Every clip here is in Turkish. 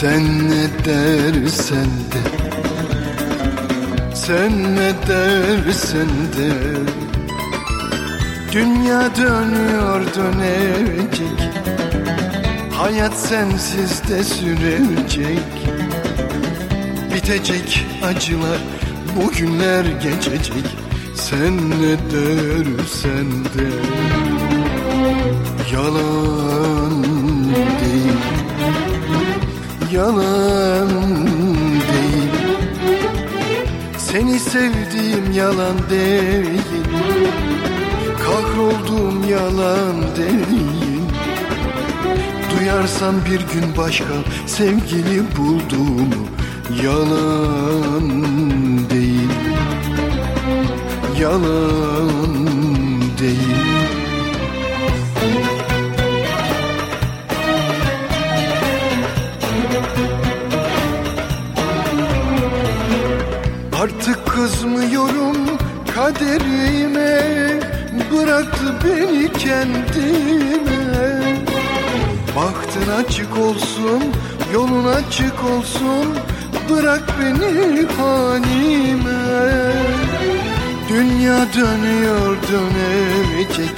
Sen ne dersen de Sen ne dersen de. Dünya dönüyor dönecek Hayat sensiz de sürecek. Bitecek acılar Bugünler geçecek. Sen ne dersen de Yalan Yalan değil. Seni sevdiğim yalan değil. Kahrolduğum yalan değil. Duyarsan bir gün başka sevgili bulduğumu Yalan değil. Yalan değil Artık kızmıyorum kaderime. Bıraktı beni kendime. Bahtın açık olsun, yolun açık olsun. Bırak beni halime Dünya dönüyor dönecek.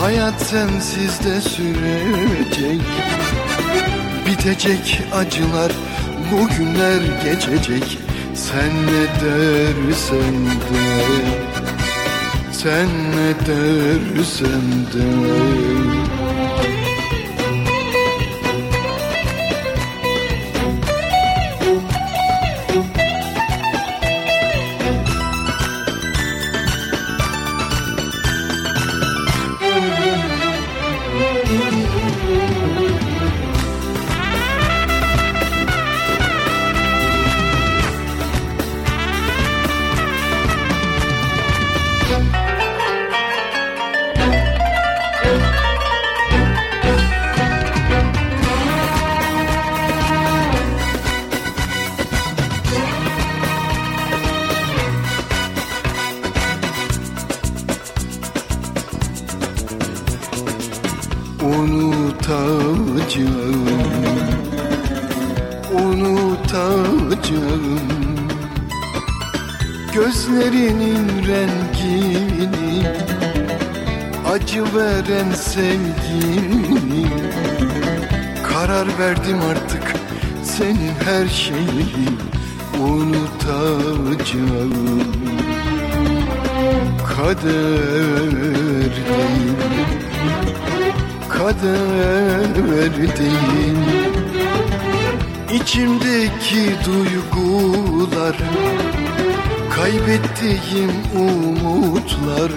Hayat sensiz de sürecek. Bitecek acılar bugünler geçecek Sen ne dersen de Sen ne dersen de unutacağım. Unutacağım. Gözlerinin rengini Acı veren sevgini. Karar verdim artık senin her şeyi unutacağım. Kader değil kader değil İçimdeki duygular Kaybettiğim umutlar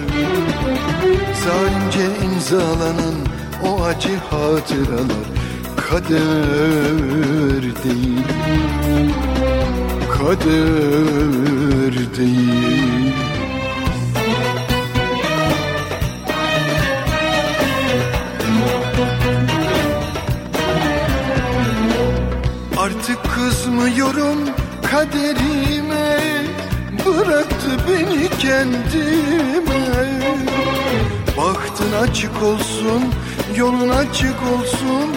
Zalimce imzalanan o acı hatıralar Kader değil Kader değil Artık kızmıyorum kaderime Bıraktı beni kendime. Bahtın açık olsun, yolun açık olsun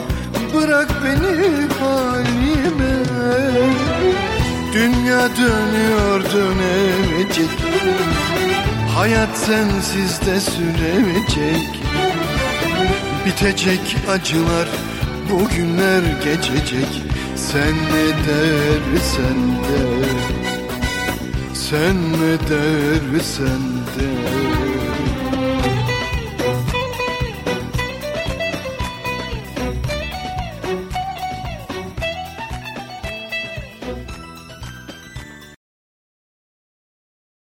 Bırak beni halime. Dünya dönüyor dönecek Hayat sensiz de sürecek Bitecek acılar bugünler geçecek Sen ne dersen de Sen ne dersen de